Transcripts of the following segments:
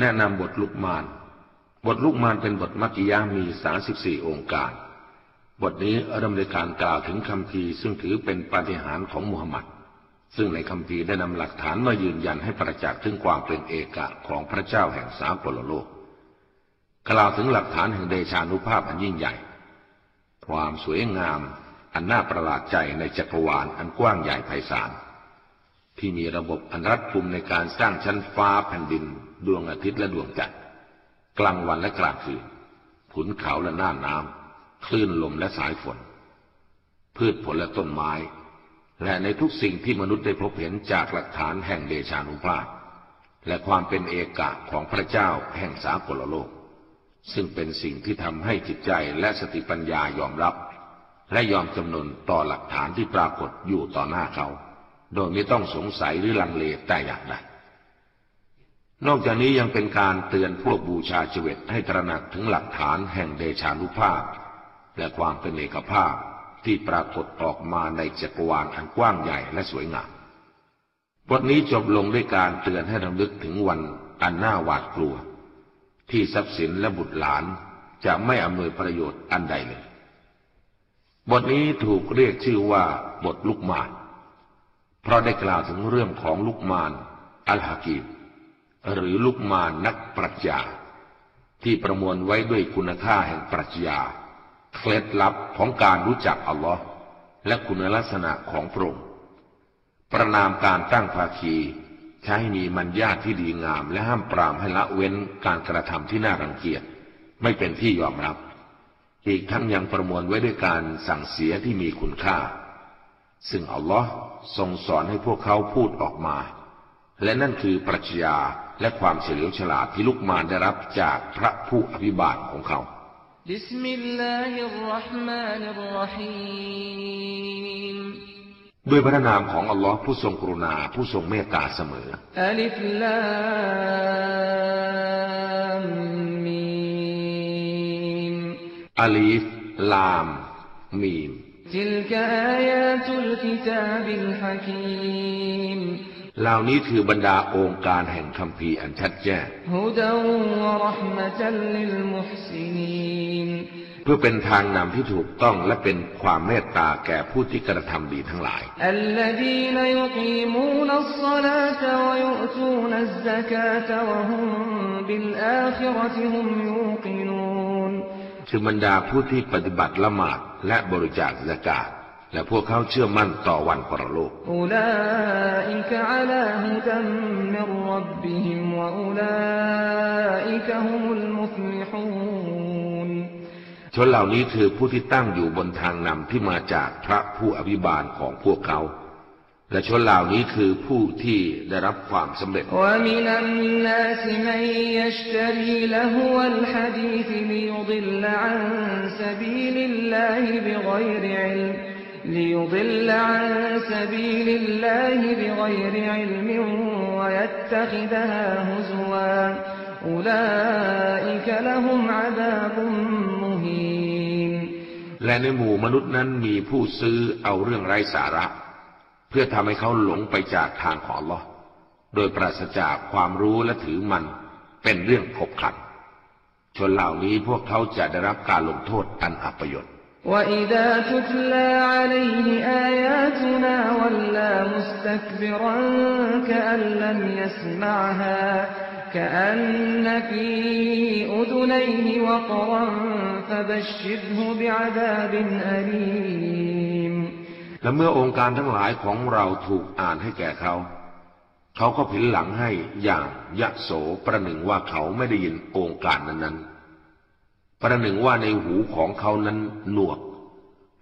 แนะนำบทลุกมาน บทลุกมานเป็นบทมักกิยามีสาสิบสี่องค์การ บทนี้ดำเนินการกล่าวถึงคำพีซึ่งถือเป็นปาฏิหาริย์ของมุฮัมมัด ซึ่งในคำพีได้นำหลักฐานมายืนยันให้ประจักษ์ถึงความเป็นเอกะของพระเจ้าแห่งสากลโลก กล่าวถึงหลักฐานแห่งเดชานุภาพอันยิ่งใหญ่ ความสวยงาม อันน่าประหลาดใจในจักรวาลอันกว้างใหญ่ไพศาลที่มีระบบอันรัดกุมในการสร้างชั้นฟ้าแผ่นดิน ดวงอาทิตย์และดวงจันทร์กลางวันและกลางคืนขุนเขาและหน่านน้ำคลื่นลมและสายฝน พืชผลและต้นไม้ และในทุกสิ่งที่มนุษย์ได้พบเห็นจากหลักฐานแห่งเดชานุภาพ และความเป็นเอกะของพระเจ้าแห่งสากลโลก ซึ่งเป็นสิ่งที่ทำให้จิตใจและสติปัญญายอมรับ และยอมจำนนต่อหลักฐานที่ปรากฏอยู่ต่อหน้าเขา โดยไม่ต้องสงสัยหรือลังเลแต่อย่างใด นอกจากนี้ยังเป็นการเตือนพวกบูชาชเวตให้ตระหนักถึงหลักฐานแห่งเดชานุภาพ และความเป็นเอกภาพที่ปรากฏออกมาในจักรวาลอันกว้างใหญ่และสวยงามบทนี้จบลงด้วยการเตือนให้รำลึกถึงวันอันน่าหวาดกลัว ที่ทรัพย์สินและบุตรหลานจะไม่อำนวยประโยชน์อันใดเลย บทนี้ถูกเรียกชื่อว่าบทลุกมาน เพราะได้กล่าวถึงเรื่องของลุกมาน อัลฮากีม หรือลุกมานักปรัชญา ที่ประมวลไว้ด้วยคุณค่าแห่งปรัชญา เคล็ดลับของการรู้จักอัลลอฮ์และคุณลักษณะของพระองค์ประนามการตั้งภาคีใช้ให้มีมัญญาที่ดีงาม และห้ามปรามให้ละเว้นการกระทำที่น่ารังเกียจ ไม่เป็นที่ยอมรับ อีกทั้งยังประมวลไว้ด้วยการสั่งเสียที่มีคุณค่า ซึ่งอัลลอฮ์ทรงสอนให้พวกเขาพูดออกมา และนั่นคือปรัชญา และความเฉลียวฉลาดที่ลูกมารได้รับจากพระผู้อภิบาลของเขาบิสมิลลาฮิรราะห์มานิรราะฮีมด้วยพระนามของอัลลอฮ์ผู้ทรงกรุณาผู้ทรงเมตตาเสมออัลิฟลามมีมอัลิฟลามมีม تلك آيات الكتاب الحكيم เหล่านี้คือบรรดาองค์การแห่งคำพีอันชัดแจ้งเพื่อเป็นทางนำที่ถูกต้องและเป็นความเมตตาแก่ผู้ที่กระทำดีทั้งหลาย คือบรรดาผู้ที่ปฏิบัติละหมาดและบริจาคสกาศ และพวกเขาเชื่อมั่นต่อวันปรโลกชนเหล่านี้คือผู้ที่ตั้งอยู่บนทางนำที่มาจากพระผู้อภิบาลของพวกเขา และชนเหล่านี้คือผู้ที่ได้รับความสำเร็จ และ และในหมู่มนุษย์นั้นมีผู้ซื้อเอาเรื่องไร้สาระ เพื่อทำให้เขาหลงไปจากทางของลอโดยปราศจากความรู้และถือมันเป็นเรื่องขบขันชนเหล่านี้พวกเขาจะได้รับการลงโทษอันอัปยศ وإذا تتلى عليه آياتنا ولى مستكبرا كأن لم يسمعها كأن في أذنيه وقرا فبشره بعذاب أليم และเมื่อองค์การทั้งหลายของเราถูกอ่านให้แก่เขา เขาก็ผินหลังให้อย่างยะโสประหนึ่งว่าเขาไม่ได้ยินองค์การนั้นๆ ประหนึ่งว่าในหูของเขานั้นหนวก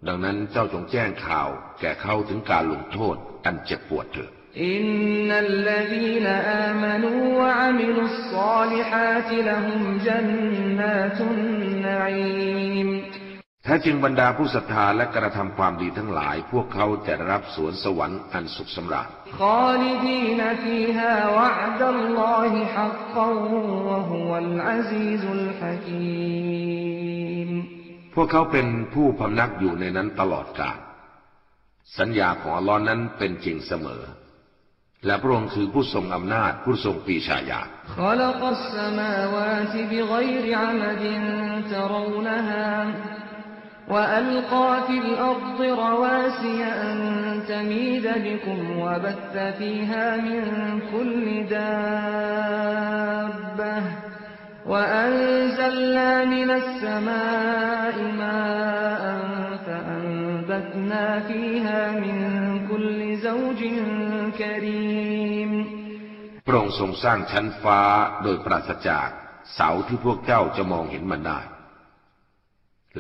ดังนั้นเจ้าจงแจ้งข่าวแก่เขาถึงการลงโทษอันเจ็บปวดเถิดอินนัลลดีนอามานูวะอามิลุสซอลิฮาติละฮุมจันนาตุนนัอีม แท้จริงบรรดาผู้ศรัทธาและกระทำความดีทั้งหลาย พวกเขาจะได้รับสวนสวรรค์อันสุขสำราญพวกเขาเป็นผู้พำนักอยู่ในนั้นตลอดกาลสัญญาของอัลลอฮ์นั้นเป็นจริงเสมอ และพระองค์คือผู้ทรงอำนาจผู้ทรงปีชาญาณ وألقى في الأرض رواسي أن تميد بكم وبث فيها من كل دابة وأنزلنا من السماء ماء فأنبتنا فيها من كل زوج كريم พระองค์ทรงสร้างชั้นฟ้าโดยปราศจากเสาที่พวกเจ้าจะมองเห็นมันได้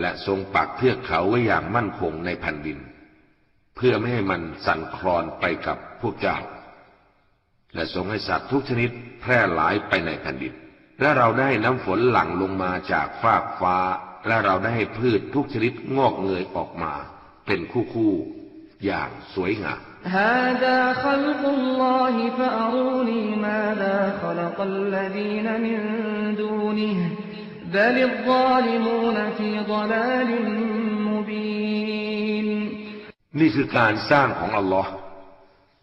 และทรงปักเทือกเขาไว้อย่างมั่นคงในแผ่นดิน เพื่อไม่ให้มันสั่นคลอนไปกับพวกเจ้า และทรงให้สัตว์ทุกชนิดแพร่หลายไปในแผ่นดิน และเราได้น้ำฝนหลั่งลงมาจากฟากฟ้า และเราได้ให้พืชทุกชนิดงอกเงยออกมา เป็นคู่ๆอย่างสวยงาม นี่คือการสร้างของอัลลอฮ์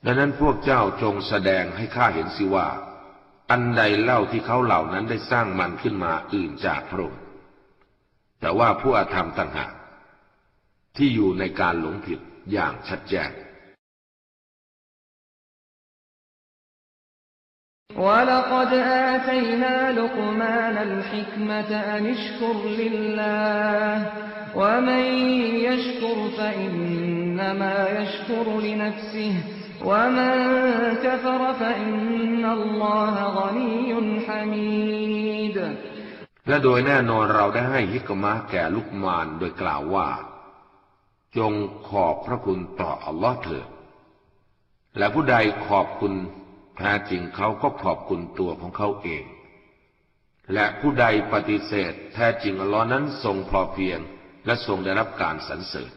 ดังนั้นพวกเจ้าจงแสดงให้ข้าเห็นสิว่า อันใดเล่าที่เขาเหล่านั้นได้สร้างมันขึ้นมาอื่นจากพระองค์แต่ว่าผู้อาธรรมต่างหากที่อยู่ในการหลงผิดอย่างชัดแจ้ง ولقد آتينا لقمان الحكمة أن اشكر لله ومن يشكر فإنما يشكر لنفسه ومن كفر فإن الله غني حميد และโดยแน่นอนเราได้ให้ฮิกมะแก่ลุกมานโดยกล่าวว่า จงขอบพระคุณต่ออัลลอฮ์เถิดและผู้ใดขอบคุณ แท้จริงเขาก็ขอบคุณตัวของเขาเอง และผู้ใดปฏิเสธ แท้จริงอัลลอฮ์นั้นทรงพอเพียง และทรงได้รับการสรรเสริญ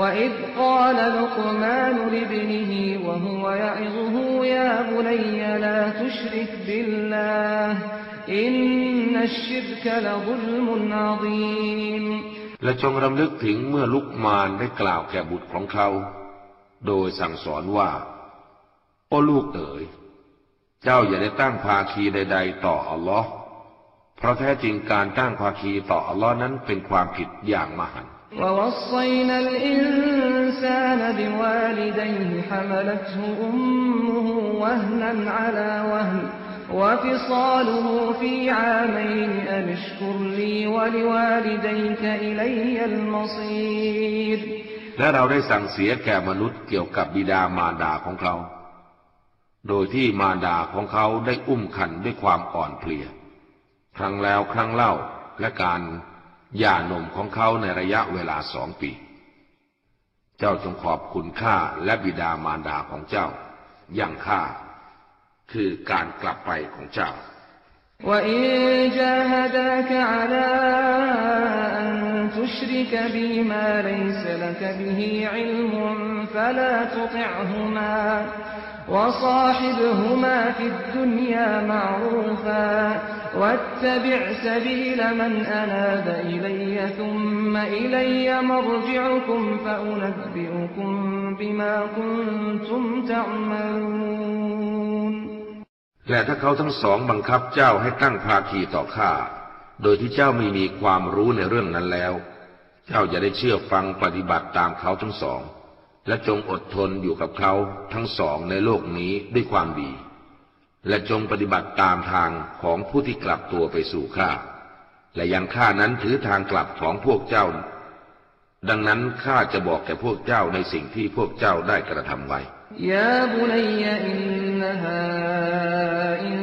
وإذ قال لقمان لابنه وهو يعظه يا بني لا تشرك بالله إن الشرك لظلم عظيم และจงรำลึกถึงเมื่อลุกมานได้กล่าวแก่บุตรของเขา โดยสั่งสอนว่า โอ้ลูกเอ๋ย เจ้าอย่าได้ตั้งภาคีใด ๆ ต่ออัลลอฮ์เพราะแท้จริงการตั้งภาคีต่ออัลลอฮ์นั้นเป็นความผิดอย่างมหันต์ ووصينا الإنسان بوالديه حملته أمه وهنا على وهن وفصاله في عامين أن اشكر لي ولوالديك إلي المصير และเราได้สั่งเสียแก่มนุษย์เกี่ยวกับบิดามารดาของเขา โดยที่มารดาของเขาได้อุ้มขันด้วยความอ่อนเพลีย ครั้งแล้วครั้งเล่าและการหย่านมของเขาในระยะเวลาสองปี เจ้าจงขอบคุณข้าและบิดามารดาของเจ้า อย่างข้า คือการกลับไปของเจ้า وإن جاهداك على أن تشرك بي ما ليس لك به علم فلا تطعهما وصاحبهما في الدنيا معروفا واتبع سبيل من أناب إلي ثم إلي مرجعكم فأنبئكم بما كنتم تعملون และถ้าเขาทั้งสองบังคับเจ้าให้ตั้งภาคีต่อข้า โดยที่เจ้าไม่มีความรู้ในเรื่องนั้นแล้ว เจ้าจะได้เชื่อฟังปฏิบัติตามเขาทั้งสอง และจงอดทนอยู่กับเขาทั้งสองในโลกนี้ด้วยความดี และจงปฏิบัติตามทางของผู้ที่กลับตัวไปสู่ข้า และยังข้านั้นถือทางกลับของพวกเจ้า ดังนั้นข้าจะบอกแก่พวกเจ้าในสิ่งที่พวกเจ้าได้กระทำไว้ยาบุนัยอินนาอิน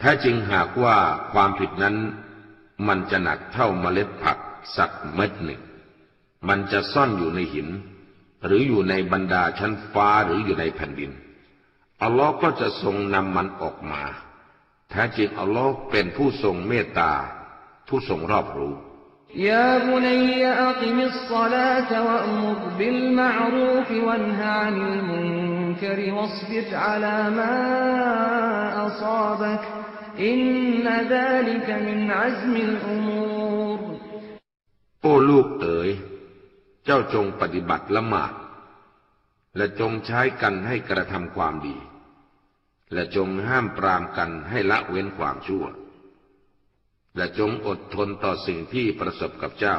แท้จริงหากว่าความผิดนั้น มันจะหนักเท่าเมล็ดผักสักเม็ดหนึ่ง มันจะซ่อนอยู่ในหิน หรืออยู่ในบรรดาชั้นฟ้าหรืออยู่ในแผ่นดิน อัลลอฮ์ก็จะทรงนำมันออกมา แท้จริงอัลลอฮ์เป็นผู้ทรงเมตตา ผู้ทรงรอบรู้ يا بني أقم الصلاة وأمر بالمعروف وانه عن المنكر واصبر على ما أصابك อินนาดาลิกมินอัซมิลอุมูรโอ้ลูกเอ๋ย เจ้าจงปฏิบัติละหมาด และจงใช้กันให้กระทำความดี และจงห้ามปรามกันให้ละเว้นความชั่ว และจงอดทนต่อสิ่งที่ประสบกับเจ้า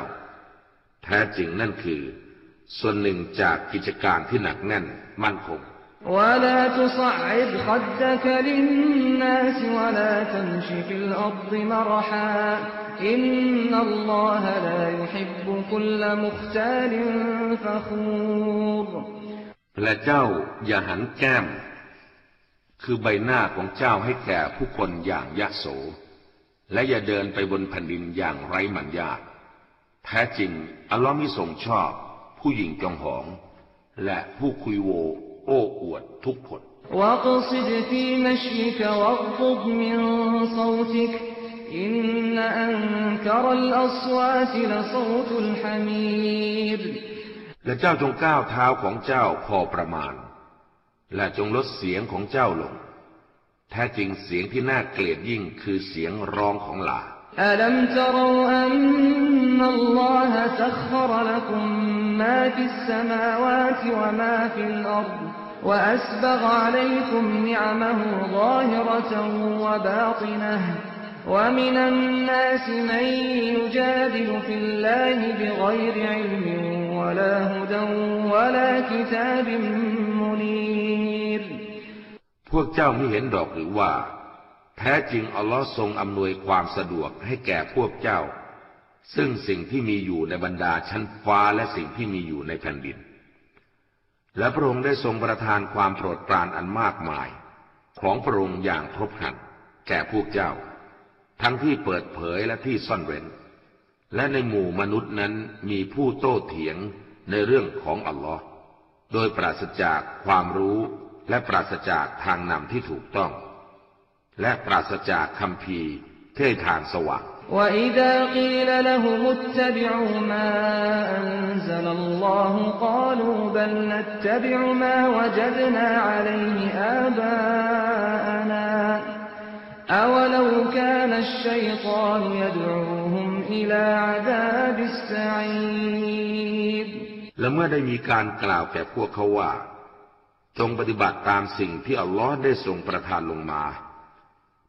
แท้จริงนั่นคือ ส่วนหนึ่งจากกิจการที่หนักแน่นมั่นคง ولا تصعد خدك للناس ولا تمش في الأرض مرحا إن الله لا يحب كل مختال فخور และเจ้าอย่าหันแก้ม คือใบหน้าของเจ้าให้แก่ผู้คนอย่างยะโส และอย่าเดินไปบนแผ่นดินอย่างไร้หมันยาแท้จริง อัลลอฮ์มิทรงชอบ ผู้หญิงจองหอง และผู้คุยโว โอ้อวดทุกคน واقصد في مشيك واغضض من صوتك إن أنكر الأصوات لصوت الحمير และเจ้าจงก้าวเท้าของเจ้าพอประมาณ และจงลดเสียงของเจ้าลง แท้จริงเสียงที่น่าเกลียดยิ่งคือเสียงร้องของหลา ألم تروا أن الله سخر لكم ما في السماوات وما في الأرض وأسبغ عليكم نعمه ظاهرة وباطنة ومن الناس من يجادل في الله بغير علم ولا هدى ولا كتاب منير พวกเจ้าไม่เห็นดอกหรือว่า แท้จริงอัลลอฮ์ทรงอำนวยความสะดวกให้แก่พวกเจ้า ซึ่งสิ่งที่มีอยู่ในบรรดาชั้นฟ้าและสิ่งที่มีอยู่ในแผ่นดิน และพระองค์ได้ทรงประทานความโปรดปรานอันมากมาย ของพระองค์อย่างครบครันแก่พวกเจ้า ทั้งที่เปิดเผยและที่ซ่อนเร้น และในหมู่มนุษย์นั้นมีผู้โต้เถียงในเรื่องของอัลลอฮ์โดยปราศจากความรู้และปราศจากทางนำที่ถูกต้อง และปราศจากคำพีเท่ทางสว่าง وإذا قيل لهم اتبعوا ما أنزل الله قالوا بل نتبع ما وجدنا عليه آباءنا أولو كان الشيطان يدعوهم إلى عذاب السعير และเมื่อได้มีการกล่าวแก่พวกเขาว่า จงปฏิบัติตามสิ่งที่อัลลอฮ์ได้ทรงประทานลงมา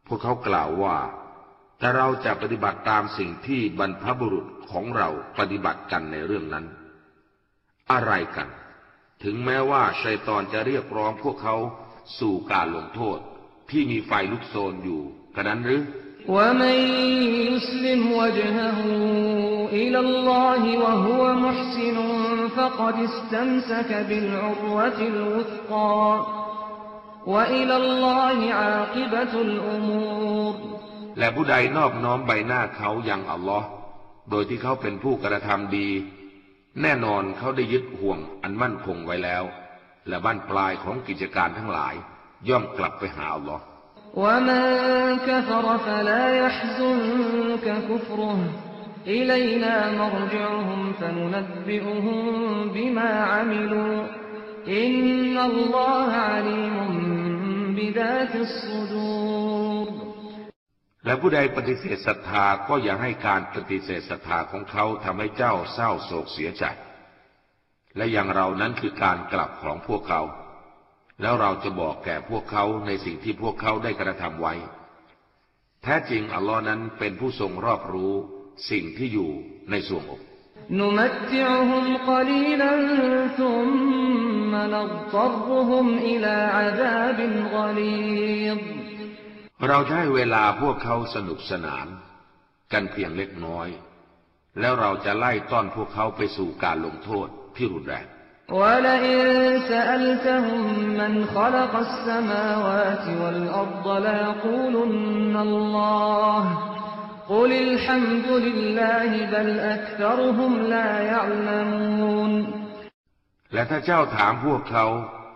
พวกเขากล่าวว่า แต่เราจะปฏิบัติตามสิ่งที่บรรพบุรุษของเราปฏิบัติกันในเรื่องนั้น อะไรกัน ถึงแม้ว่าชัยตอนจะเรียกร้องพวกเขาสู่การลงโทษ ที่มีไฟลุกโชนอยู่กระนั้นหรือ ومن يسلم وجهه إلى الله وهو محسن فقد استمسك بالعروة الوثقى وإلى الله عاقبة الأمور และผู้ใดนอบน้อมใบหน้าเขาอย่างอัลลอฮ์โดยที่เขาเป็นผู้กระทำดี แน่นอนเขาได้ยึดห่วงอันมั่นคงไว้แล้ว และบ้านปลายของกิจการทั้งหลาย ย่อมกลับไปหาอัลลอฮ์อินนัลลอฮะอาลีมุมบิดาติสซุดู และผู้ใดปฏิเสธศรัทธาก็อย่าให้การปฏิเสธศรัทธาของเขาทำให้เจ้าเศร้าโศกเสียใจ และอย่างเรานั้นคือการกลับของพวกเขา แล้วเราจะบอกแก่พวกเขาในสิ่งที่พวกเขาได้กระทำไว้ แท้จริงอัลลอฮ์นั้นเป็นผู้ทรงรอบรู้สิ่งที่อยู่ในส่วงอกนุมัตติอุมกลีลันทุมมนัตรุฮุมอิลาอาซาบินกลีด เราได้เวลาพวกเขาสนุกสนาน กันเพียงเล็กน้อย แล้วเราจะไล่ต้อนพวกเขาไปสู่การลงโทษที่รุนแรงและถ้าเจ้าถามพวกเขา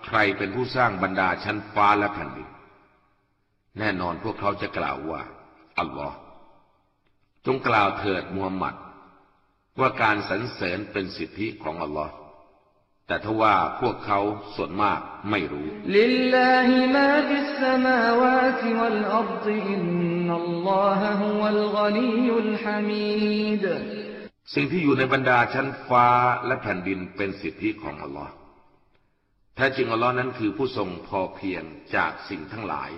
ใครเป็นผู้สร้างบรรดาชั้นฟ้าและแผ่นดิน แน่นอนพวกเขาจะกล่าวว่า อัลลอฮ์จงกล่าวเถิดมูฮัมหมัด ว่าการสรรเสริญเป็นสิทธิของอัลลอฮ์แต่ทว่าพวกเขาส่วนมากไม่รู้لله ما في السماوات والأرض إن الله هو الغني الحميدีดสิ่งที่อยู่ในบรรดาชั้นฟ้าและแผ่นดินเป็นสิทธิของอัลลอฮ์แท้จริงอัลลอฮ์นั้นคือผู้ทรงพอเพียงจากสิ่งทั้งหลาย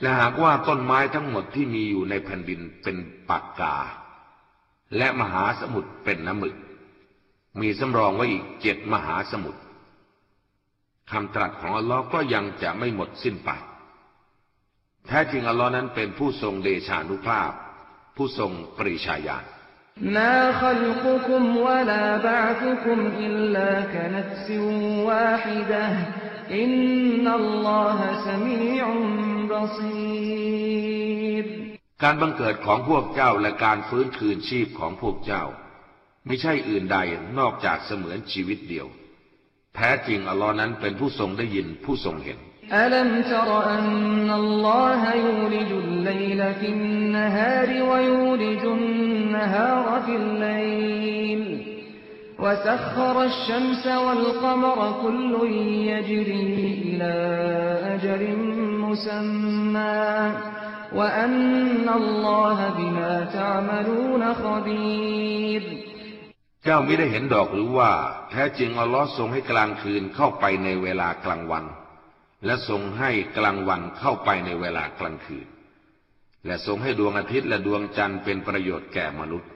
และหากว่าต้นไม้ทั้งหมดที่มีอยู่ในแผ่นดินเป็นปากกา และมหาสมุทรเป็นน้ำหมึก มีสำรองไว้อีกเจ็ดมหาสมุทรคำตรัสของอัลลอฮ์ก็ยังจะไม่หมดสิ้นไป แท้จริงอัลลอฮ์นั้นเป็นผู้ทรงเดชานุภาพ ผู้ทรงปริชาญาณ ما خلقكم ولا بعثكم إلا كنفس واحدة إن الله سميع بصير การบังเกิดของพวกเจ้าและการฟื้นคืนชีพของพวกเจ้า ไม่ใช่อื่นใดนอกจากเสมือนชีวิตเดียว แท้จริงอัลลอฮ์นั้นเป็นผู้ทรงได้ยินผู้ทรงเห็น ألم تر أن الله يولج الليل في النهار ويولج النهار في الليل وسخر الشمس والقمر كل يجري إلى أجل مسمى وأن الله بما تعملون خبير เจ้าไม่ได้เห็นดอกหรือว่า แท้จริงอัลลอฮ์ทรงให้กลางคืนเข้าไปในเวลากลางวัน และทรงให้กลางวันเข้าไปในเวลากลางคืน และทรงให้ดวงอาทิตย์และดวงจันทร์เป็นประโยชน์แก่มนุษย์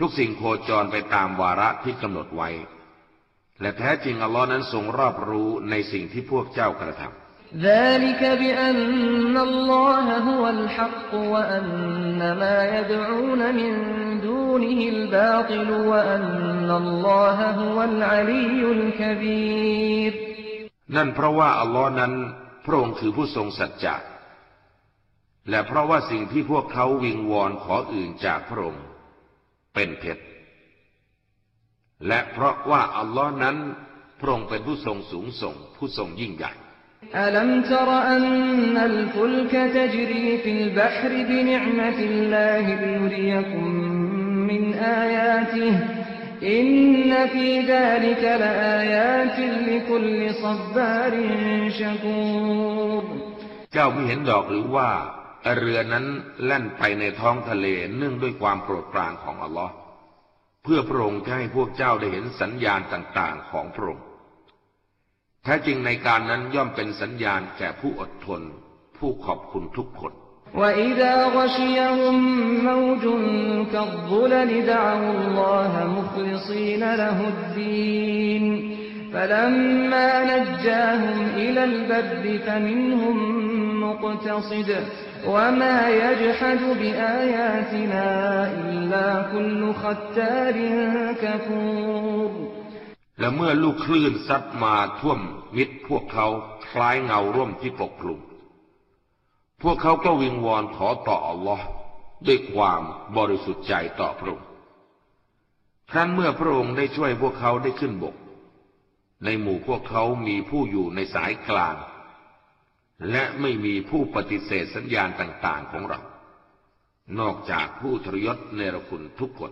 ทุกสิ่งโคจรไปตามวาระที่กำหนดไว้ และแท้จริงอัลลอฮ์นั้นทรงรอบรู้ในสิ่งที่พวกเจ้ากระทำ ذلك بأن الله هو الحق وأن ما يدعون من دونه الباطل وأن الله هو العلي الكبير นั่นเพราะว่าอัลลอฮ์นั้นพระองค์คือผู้ทรงสัจจะและเพราะว่าสิ่งที่พวกเขาวิงวอนขออื่นจากพระองค์เป็นเท็จและเพราะว่าอัลลอฮ์นั้นพระองค์เป็นผู้ทรงสูงส่ง ผู้ทรงยิ่งใหญ่ ألم تر أن الفلك تجري في البحر بنعمة الله ليريكم من آياته إن في ذلك لآيات لكل صبار شكور เจ้าไม่เห็นดอกหรือว่าเรือนั้นแล่นไปในท้องทะเลเนื่องด้วยความโปรดปรานของอัลลอฮ์เพื่อพระองค์จะให้พวกเจ้าได้เห็นสัญญาณต่างๆของพระองค์ แท้จริงในการนั้นย่อมเป็นสัญญาณแก่ผู้อดทน ผู้ขอบคุณทุกคน وإذا غشيهم موج كالظلل دعوا الله مخلصين له الدين فلما نجاهم إلى البر فمنهم مقتصد وما يجحد بآياتنا إلا كل ختار كفور และเมื่อลูกคลื่นซัดมาท่วมมิดพวกเขาคล้ายเงาร่วมที่ปกคลุม พวกเขาก็วิงวอนขอต่ออัลลอฮ์ด้วยความบริสุทธิ์ใจต่อพระองค์ครั้นเมื่อพระองค์ได้ช่วยพวกเขาได้ขึ้นบก ในหมู่พวกเขามีผู้อยู่ในสายกลาง และไม่มีผู้ปฏิเสธสัญญาณต่าง ๆของเรา นอกจากผู้ทรยศเนรคุณทุกคน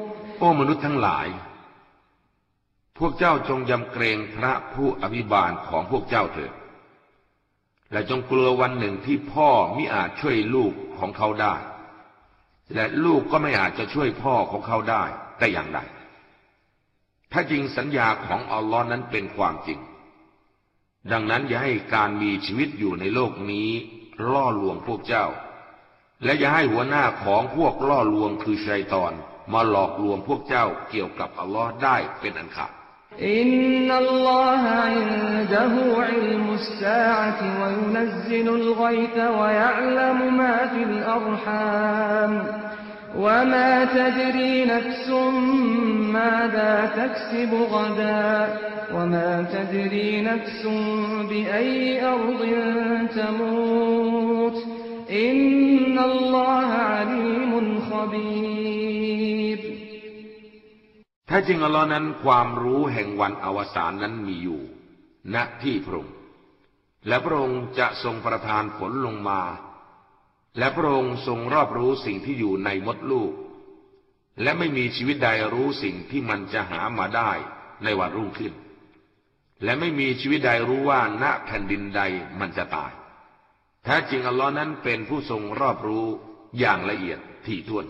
อ้มนุษย์ทั้งหลาย พวกเจ้าจงยำเกรงพระผู้อภิบาลของพวกเจ้าเถิด และจงกลัววันหนึ่งที่พ่อมิอาจช่วยลูกของเขาได้ และลูกก็ไม่อาจจะช่วยพ่อของเขาได้แต่อย่างใด ถ้าจริงสัญญาของอัลลอฮ์นั้นเป็นความจริง ดังนั้นอย่าให้การมีชีวิตอยู่ในโลกนี้ล่อลวงพวกเจ้า และอย่าให้หัวหน้าของพวกล่อลวงคือชัยตอน มาหลอกลวงพวกเจ้าเกี่ยวกับอัลลอฮ์ได้เป็นอันขาดإن الله عنده علم الساعة وينزل الغيث ويعلم ما في الأرحام وما تدري نفس ماذا تكسب غدا وما تدري نفس بأي أرض تموت ถ้าจริงอัลลอฮ์นั้นความรู้แห่งวันอวสานนั้นมีอยู่ ณที่พระองค์และพระองค์จะทรงประทานฝนลงมา และพระองค์ทรงรอบรู้สิ่งที่อยู่ในมดลูก และไม่มีชีวิตใดรู้สิ่งที่มันจะหามาได้ในวันรุ่งขึ้น และไม่มีชีวิตใดรู้ว่าณแผ่นดินใดมันจะตาย แท้จริงอัลลอฮ์นั้นเป็นผู้ทรงรอบรู้อย่างละเอียดถี่ถ้วน